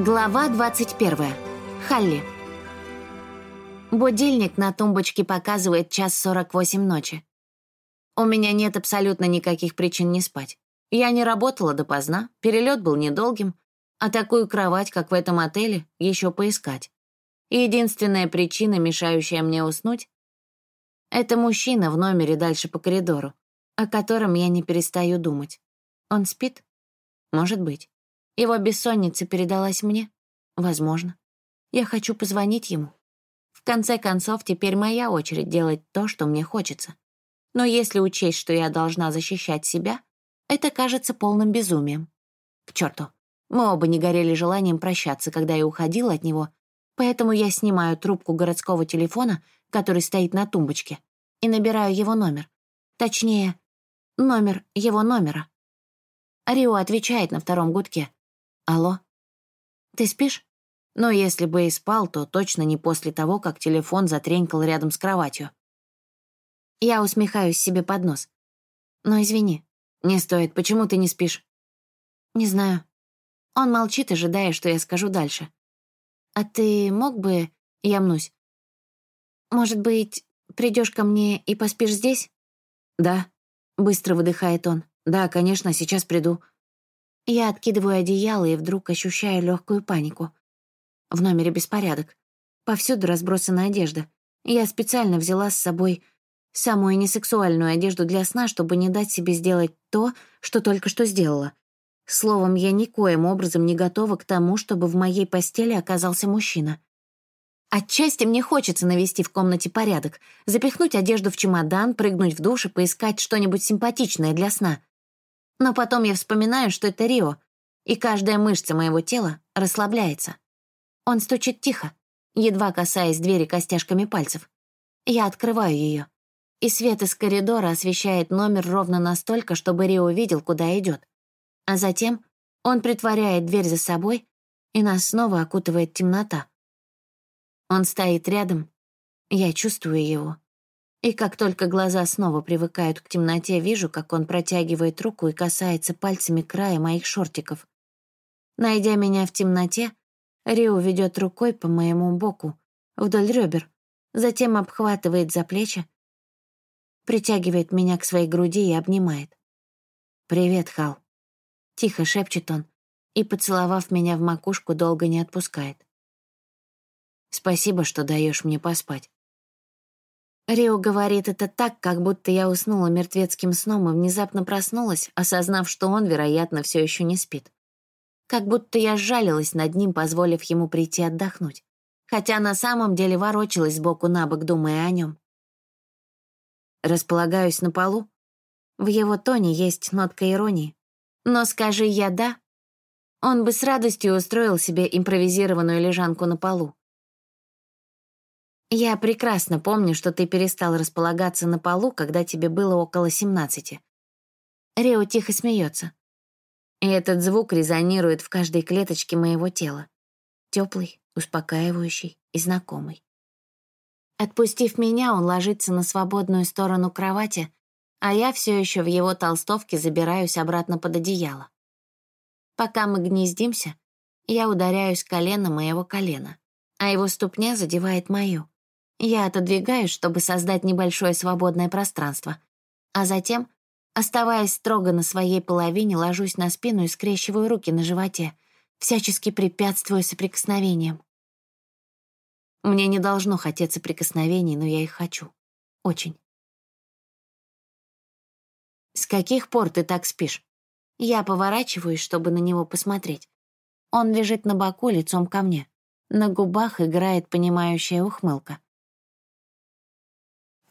Глава 21. Халли. Будильник на тумбочке показывает час 48 ночи. У меня нет абсолютно никаких причин не спать. Я не работала допоздна, перелет был недолгим, а такую кровать, как в этом отеле, еще поискать. Единственная причина, мешающая мне уснуть, это мужчина в номере дальше по коридору, о котором я не перестаю думать. Он спит? Может быть. Его бессонница передалась мне? Возможно. Я хочу позвонить ему. В конце концов, теперь моя очередь делать то, что мне хочется. Но если учесть, что я должна защищать себя, это кажется полным безумием. К черту. Мы оба не горели желанием прощаться, когда я уходила от него, поэтому я снимаю трубку городского телефона, который стоит на тумбочке, и набираю его номер. Точнее, номер его номера. Рио отвечает на втором гудке. «Алло? Ты спишь?» Но если бы и спал, то точно не после того, как телефон затренькал рядом с кроватью. Я усмехаюсь себе под нос. Но извини, не стоит, почему ты не спишь? Не знаю. Он молчит, ожидая, что я скажу дальше. А ты мог бы... Я мнусь. Может быть, придешь ко мне и поспишь здесь? Да. Быстро выдыхает он. Да, конечно, сейчас приду. Я откидываю одеяло и вдруг ощущаю легкую панику. В номере беспорядок. Повсюду разбросана одежда. Я специально взяла с собой самую несексуальную одежду для сна, чтобы не дать себе сделать то, что только что сделала. Словом, я никоим образом не готова к тому, чтобы в моей постели оказался мужчина. Отчасти мне хочется навести в комнате порядок, запихнуть одежду в чемодан, прыгнуть в душ и поискать что-нибудь симпатичное для сна. Но потом я вспоминаю, что это Рио, и каждая мышца моего тела расслабляется. Он стучит тихо, едва касаясь двери костяшками пальцев. Я открываю ее, и свет из коридора освещает номер ровно настолько, чтобы Рио видел, куда идет. А затем он притворяет дверь за собой, и нас снова окутывает темнота. Он стоит рядом, я чувствую его. И как только глаза снова привыкают к темноте, вижу, как он протягивает руку и касается пальцами края моих шортиков. Найдя меня в темноте, Рио ведет рукой по моему боку, вдоль ребер, затем обхватывает за плечи, притягивает меня к своей груди и обнимает. «Привет, Хал», — тихо шепчет он, и, поцеловав меня в макушку, долго не отпускает. «Спасибо, что даешь мне поспать». Рио говорит это так, как будто я уснула мертвецким сном и внезапно проснулась, осознав, что он, вероятно, все еще не спит. Как будто я сжалилась над ним, позволив ему прийти отдохнуть. Хотя на самом деле ворочалась сбоку на бок, думая о нем. Располагаюсь на полу. В его тоне есть нотка иронии. Но скажи я «да», он бы с радостью устроил себе импровизированную лежанку на полу. Я прекрасно помню, что ты перестал располагаться на полу, когда тебе было около семнадцати. Рео тихо смеется. И этот звук резонирует в каждой клеточке моего тела. Теплый, успокаивающий и знакомый. Отпустив меня, он ложится на свободную сторону кровати, а я все еще в его толстовке забираюсь обратно под одеяло. Пока мы гнездимся, я ударяюсь коленом моего колена, а его ступня задевает мою. Я отодвигаюсь, чтобы создать небольшое свободное пространство, а затем, оставаясь строго на своей половине, ложусь на спину и скрещиваю руки на животе, всячески препятствуя соприкосновениям. Мне не должно хотеться прикосновений, но я их хочу. Очень. «С каких пор ты так спишь?» Я поворачиваюсь, чтобы на него посмотреть. Он лежит на боку лицом ко мне. На губах играет понимающая ухмылка.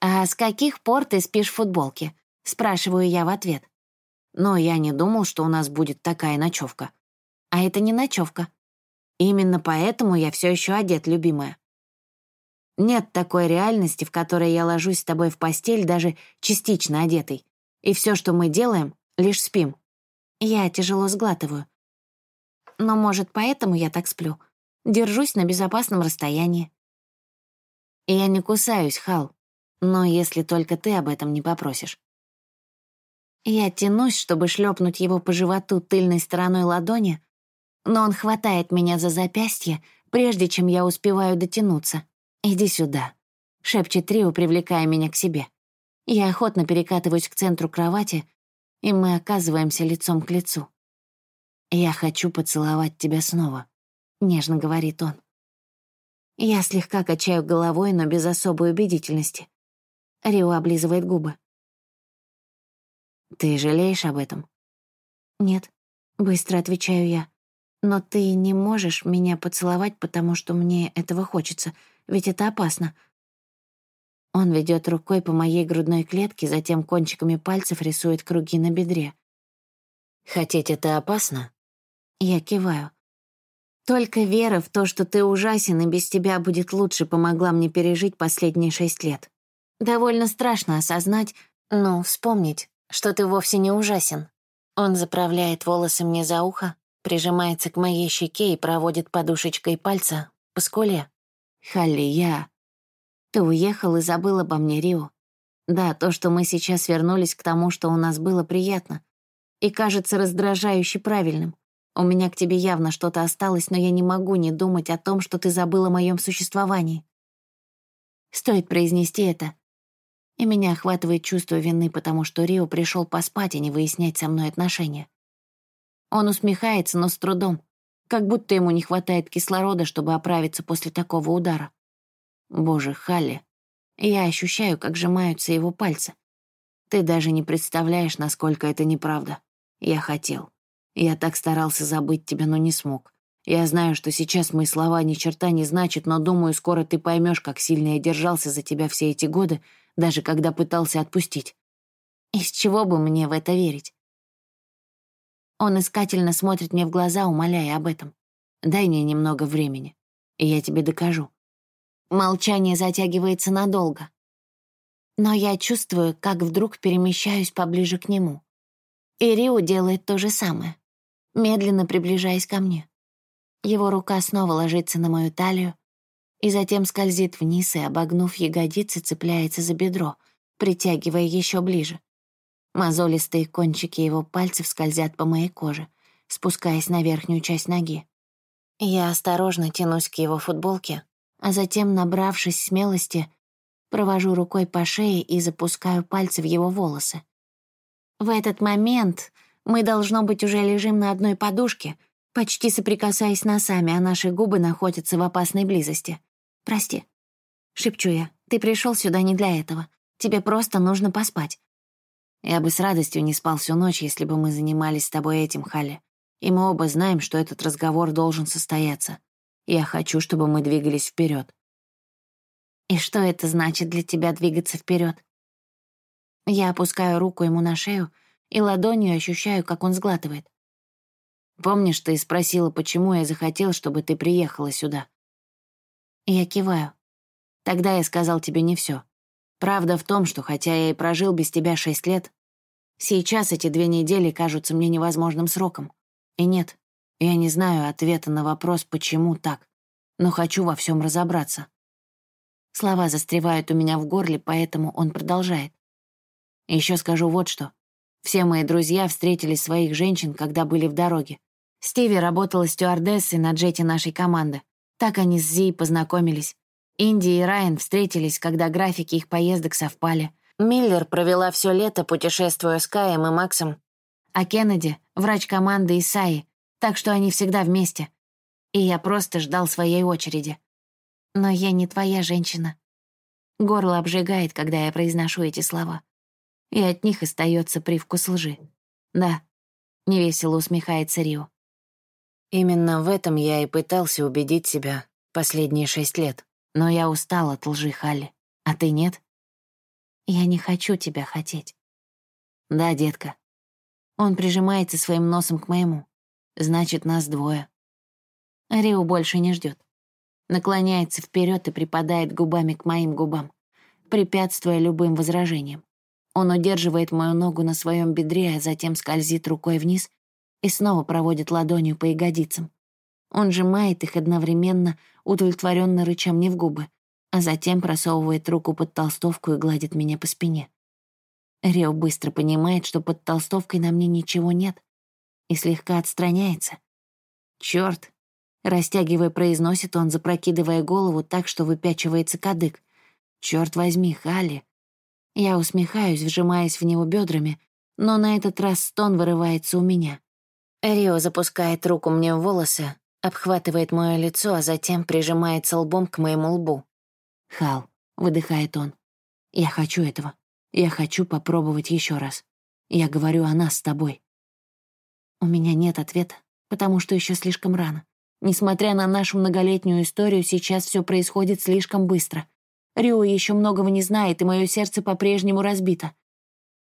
«А с каких пор ты спишь в футболке?» — спрашиваю я в ответ. Но я не думал, что у нас будет такая ночевка. А это не ночевка. Именно поэтому я все еще одет, любимая. Нет такой реальности, в которой я ложусь с тобой в постель, даже частично одетой. И все, что мы делаем, лишь спим. Я тяжело сглатываю. Но, может, поэтому я так сплю. Держусь на безопасном расстоянии. Я не кусаюсь, Хал. Но если только ты об этом не попросишь. Я тянусь, чтобы шлепнуть его по животу тыльной стороной ладони, но он хватает меня за запястье, прежде чем я успеваю дотянуться. «Иди сюда», — шепчет Рио, привлекая меня к себе. Я охотно перекатываюсь к центру кровати, и мы оказываемся лицом к лицу. «Я хочу поцеловать тебя снова», — нежно говорит он. Я слегка качаю головой, но без особой убедительности. Рио облизывает губы. «Ты жалеешь об этом?» «Нет», — быстро отвечаю я. «Но ты не можешь меня поцеловать, потому что мне этого хочется, ведь это опасно. Он ведет рукой по моей грудной клетке, затем кончиками пальцев рисует круги на бедре. «Хотеть это опасно?» Я киваю. Только вера в то, что ты ужасен и без тебя будет лучше, помогла мне пережить последние шесть лет. Довольно страшно осознать, но вспомнить, что ты вовсе не ужасен. Он заправляет волосы мне за ухо, прижимается к моей щеке и проводит подушечкой пальца по скуле. «Халли, я...» Ты уехал и забыл обо мне, Рио. Да, то, что мы сейчас вернулись к тому, что у нас было приятно. И кажется раздражающе правильным. У меня к тебе явно что-то осталось, но я не могу не думать о том, что ты забыл о моем существовании. Стоит произнести это. И меня охватывает чувство вины, потому что Рио пришел поспать и не выяснять со мной отношения. Он усмехается, но с трудом, как будто ему не хватает кислорода, чтобы оправиться после такого удара. Боже, Халли, я ощущаю, как сжимаются его пальцы. Ты даже не представляешь, насколько это неправда. Я хотел. Я так старался забыть тебя, но не смог. Я знаю, что сейчас мои слова ни черта не значат, но думаю, скоро ты поймешь, как сильно я держался за тебя все эти годы, даже когда пытался отпустить. Из чего бы мне в это верить? Он искательно смотрит мне в глаза, умоляя об этом. Дай мне немного времени, и я тебе докажу. Молчание затягивается надолго. Но я чувствую, как вдруг перемещаюсь поближе к нему. И Рио делает то же самое, медленно приближаясь ко мне. Его рука снова ложится на мою талию и затем скользит вниз и, обогнув ягодицы, цепляется за бедро, притягивая еще ближе. Мозолистые кончики его пальцев скользят по моей коже, спускаясь на верхнюю часть ноги. Я осторожно тянусь к его футболке, а затем, набравшись смелости, провожу рукой по шее и запускаю пальцы в его волосы. В этот момент мы, должно быть, уже лежим на одной подушке, почти соприкасаясь носами, а наши губы находятся в опасной близости. «Прости», — шепчу я, — «ты пришел сюда не для этого. Тебе просто нужно поспать». Я бы с радостью не спал всю ночь, если бы мы занимались с тобой этим, Халли. И мы оба знаем, что этот разговор должен состояться. Я хочу, чтобы мы двигались вперед. И что это значит для тебя двигаться вперед? Я опускаю руку ему на шею и ладонью ощущаю, как он сглатывает. Помнишь, ты спросила, почему я захотел, чтобы ты приехала сюда? Я киваю. Тогда я сказал тебе не все. Правда в том, что хотя я и прожил без тебя шесть лет, сейчас эти две недели кажутся мне невозможным сроком. И нет, я не знаю ответа на вопрос, почему так, но хочу во всем разобраться. Слова застревают у меня в горле, поэтому он продолжает. Еще скажу вот что. Все мои друзья встретили своих женщин, когда были в дороге. Стиви работала стюардессой на джете нашей команды. Так они с Зи познакомились. Инди и Райан встретились, когда графики их поездок совпали. Миллер провела все лето, путешествуя с Каем и Максом. А Кеннеди — врач команды Исаи, так что они всегда вместе. И я просто ждал своей очереди. Но я не твоя женщина. Горло обжигает, когда я произношу эти слова. И от них остается привкус лжи. Да, невесело усмехается Рио. Именно в этом я и пытался убедить себя последние шесть лет. Но я устал от лжи, Халли. А ты нет? Я не хочу тебя хотеть. Да, детка. Он прижимается своим носом к моему. Значит, нас двое. Рио больше не ждет. Наклоняется вперед и припадает губами к моим губам, препятствуя любым возражениям. Он удерживает мою ногу на своем бедре, а затем скользит рукой вниз и снова проводит ладонью по ягодицам. Он сжимает их одновременно, удовлетворенно рыча мне в губы, а затем просовывает руку под толстовку и гладит меня по спине. Рио быстро понимает, что под толстовкой на мне ничего нет, и слегка отстраняется. Чёрт. Растягивая, произносит он, запрокидывая голову так, что выпячивается кадык. Чёрт возьми, Халли. Я усмехаюсь, вжимаясь в него бедрами, но на этот раз стон вырывается у меня. Рио запускает руку мне в волосы, обхватывает мое лицо, а затем прижимается лбом к моему лбу. «Хал», — выдыхает он, — «я хочу этого. Я хочу попробовать еще раз. Я говорю о нас с тобой». У меня нет ответа, потому что еще слишком рано. Несмотря на нашу многолетнюю историю, сейчас все происходит слишком быстро. Рио еще многого не знает, и мое сердце по-прежнему разбито.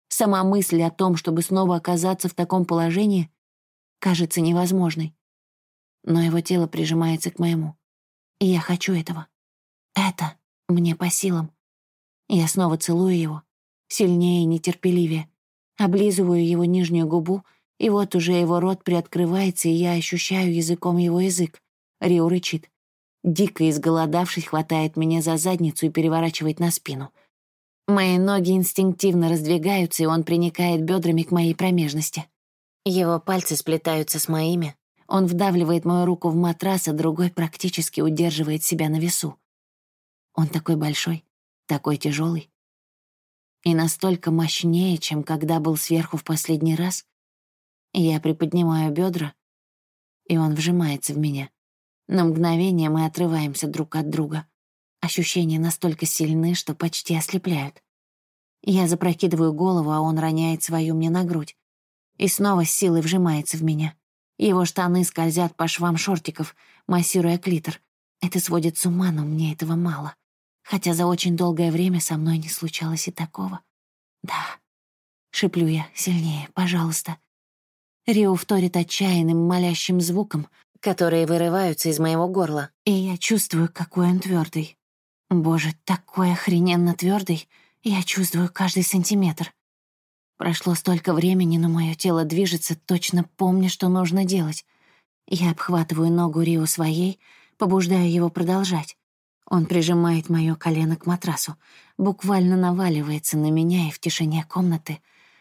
Сама мысль о том, чтобы снова оказаться в таком положении, кажется невозможной. Но его тело прижимается к моему. И я хочу этого. Это мне по силам. Я снова целую его, сильнее и нетерпеливее. Облизываю его нижнюю губу, и вот уже его рот приоткрывается, и я ощущаю языком его язык. Рио рычит. Дико изголодавшись, хватает меня за задницу и переворачивает на спину. Мои ноги инстинктивно раздвигаются, и он приникает бедрами к моей промежности. Его пальцы сплетаются с моими. Он вдавливает мою руку в матрас, а другой практически удерживает себя на весу. Он такой большой, такой тяжелый. И настолько мощнее, чем когда был сверху в последний раз. Я приподнимаю бедра, и он вжимается в меня. На мгновение мы отрываемся друг от друга. Ощущения настолько сильны, что почти ослепляют. Я запрокидываю голову, а он роняет свою мне на грудь и снова с силой вжимается в меня. Его штаны скользят по швам шортиков, массируя клитор. Это сводит с ума, но мне этого мало. Хотя за очень долгое время со мной не случалось и такого. Да. Шиплю я сильнее, пожалуйста. Рио вторит отчаянным молящим звуком, которые вырываются из моего горла, и я чувствую, какой он твердый. Боже, такой охрененно твердый. Я чувствую каждый сантиметр. Прошло столько времени, но мое тело движется, точно помня, что нужно делать. Я обхватываю ногу Рио своей, побуждаю его продолжать. Он прижимает мое колено к матрасу, буквально наваливается на меня, и в тишине комнаты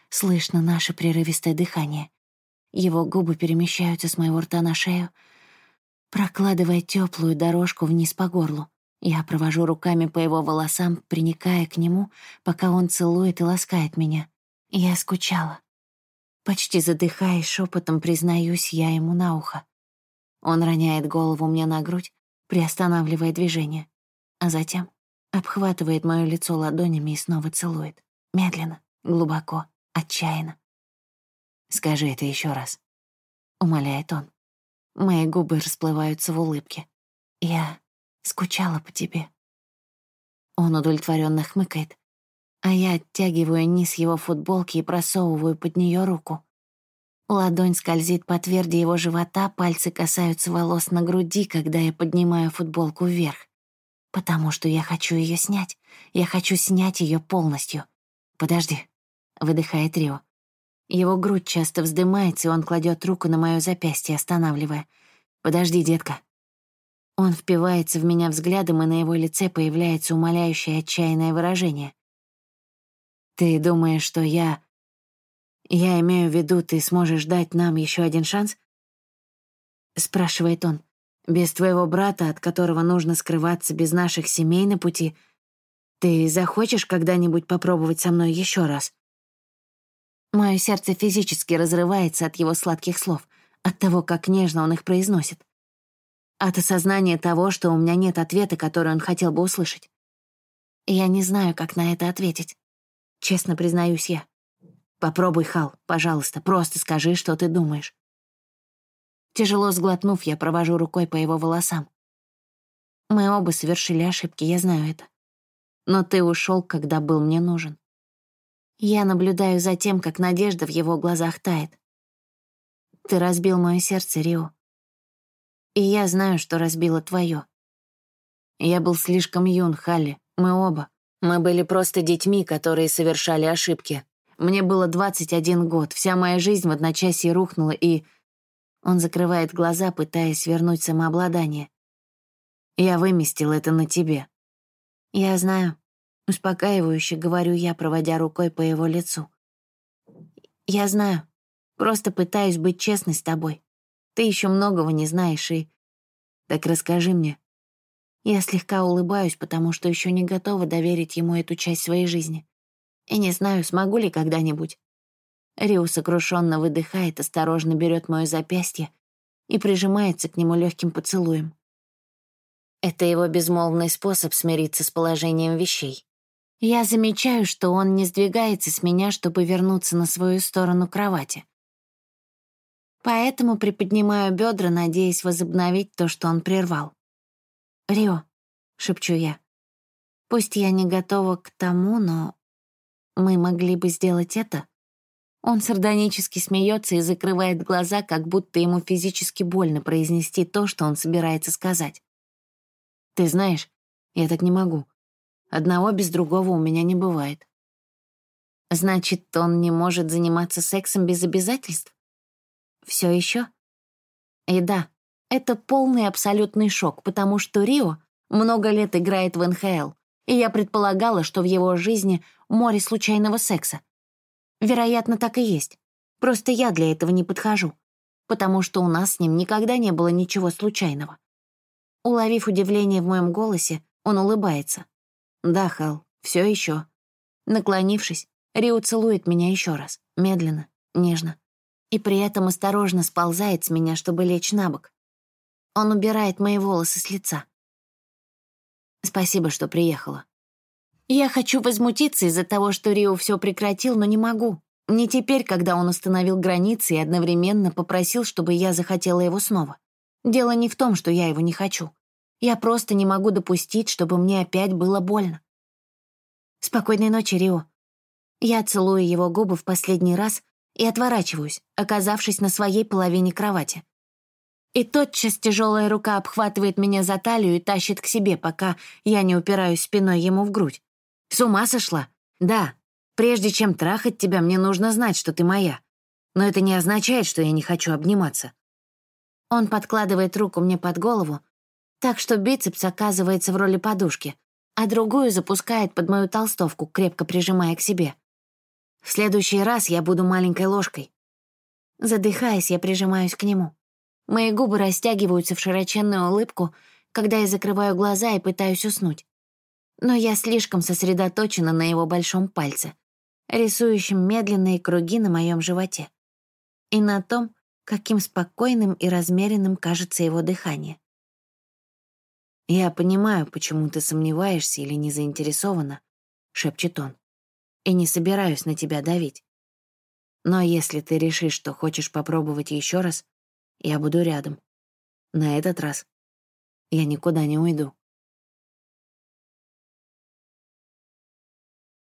слышно наше прерывистое дыхание. Его губы перемещаются с моего рта на шею, прокладывая теплую дорожку вниз по горлу. Я провожу руками по его волосам, приникая к нему, пока он целует и ласкает меня. Я скучала. Почти задыхаясь, шепотом признаюсь я ему на ухо. Он роняет голову мне на грудь, приостанавливая движение, а затем обхватывает мое лицо ладонями и снова целует. Медленно, глубоко, отчаянно. «Скажи это еще раз», — умоляет он. Мои губы расплываются в улыбке. «Я скучала по тебе». Он удовлетворенно хмыкает, а я оттягиваю низ его футболки и просовываю под нее руку. Ладонь скользит по тверди его живота, пальцы касаются волос на груди, когда я поднимаю футболку вверх. Потому что я хочу ее снять. Я хочу снять ее полностью. «Подожди», — выдыхает Рио. Его грудь часто вздымается, и он кладет руку на мое запястье, останавливая. «Подожди, детка». Он впивается в меня взглядом, и на его лице появляется умоляющее отчаянное выражение. Ты думаешь, что я... Я имею в виду, ты сможешь дать нам еще один шанс? Спрашивает он. Без твоего брата, от которого нужно скрываться без наших семей на пути, ты захочешь когда-нибудь попробовать со мной еще раз? Мое сердце физически разрывается от его сладких слов, от того, как нежно он их произносит. От осознания того, что у меня нет ответа, который он хотел бы услышать. Я не знаю, как на это ответить. Честно признаюсь я. Попробуй, Хал, пожалуйста, просто скажи, что ты думаешь. Тяжело сглотнув, я провожу рукой по его волосам. Мы оба совершили ошибки, я знаю это. Но ты ушел, когда был мне нужен. Я наблюдаю за тем, как надежда в его глазах тает. Ты разбил мое сердце, Рио. И я знаю, что разбила твое. Я был слишком юн, Халли, мы оба. Мы были просто детьми, которые совершали ошибки. Мне было 21 год, вся моя жизнь в одночасье рухнула, и... Он закрывает глаза, пытаясь вернуть самообладание. Я выместил это на тебе. Я знаю. Успокаивающе говорю я, проводя рукой по его лицу. Я знаю. Просто пытаюсь быть честной с тобой. Ты еще многого не знаешь и... Так расскажи мне. Я слегка улыбаюсь, потому что еще не готова доверить ему эту часть своей жизни. И не знаю, смогу ли когда-нибудь. Рио сокрушенно выдыхает, осторожно берет мое запястье и прижимается к нему легким поцелуем. Это его безмолвный способ смириться с положением вещей. Я замечаю, что он не сдвигается с меня, чтобы вернуться на свою сторону кровати. Поэтому приподнимаю бедра, надеясь возобновить то, что он прервал. «Рио», — шепчу я, — «пусть я не готова к тому, но мы могли бы сделать это?» Он сардонически смеется и закрывает глаза, как будто ему физически больно произнести то, что он собирается сказать. «Ты знаешь, я так не могу. Одного без другого у меня не бывает». «Значит, он не может заниматься сексом без обязательств?» Все еще? И да, это полный абсолютный шок, потому что Рио много лет играет в НХЛ, и я предполагала, что в его жизни море случайного секса. Вероятно, так и есть. Просто я для этого не подхожу, потому что у нас с ним никогда не было ничего случайного. Уловив удивление в моем голосе, он улыбается. «Да, Хал, все еще. Наклонившись, Рио целует меня еще раз, медленно, нежно, и при этом осторожно сползает с меня, чтобы лечь на бок. Он убирает мои волосы с лица. Спасибо, что приехала. Я хочу возмутиться из-за того, что Рио все прекратил, но не могу. Не теперь, когда он установил границы и одновременно попросил, чтобы я захотела его снова. Дело не в том, что я его не хочу. Я просто не могу допустить, чтобы мне опять было больно. Спокойной ночи, Рио. Я целую его губы в последний раз и отворачиваюсь, оказавшись на своей половине кровати. И тотчас тяжелая рука обхватывает меня за талию и тащит к себе, пока я не упираюсь спиной ему в грудь. С ума сошла? Да. Прежде чем трахать тебя, мне нужно знать, что ты моя. Но это не означает, что я не хочу обниматься. Он подкладывает руку мне под голову, так что бицепс оказывается в роли подушки, а другую запускает под мою толстовку, крепко прижимая к себе. В следующий раз я буду маленькой ложкой. Задыхаясь, я прижимаюсь к нему. Мои губы растягиваются в широченную улыбку, когда я закрываю глаза и пытаюсь уснуть но я слишком сосредоточена на его большом пальце, рисующем медленные круги на моем животе, и на том, каким спокойным и размеренным кажется его дыхание. «Я понимаю, почему ты сомневаешься или не заинтересована», — шепчет он, «и не собираюсь на тебя давить. Но если ты решишь, что хочешь попробовать еще раз, я буду рядом. На этот раз я никуда не уйду».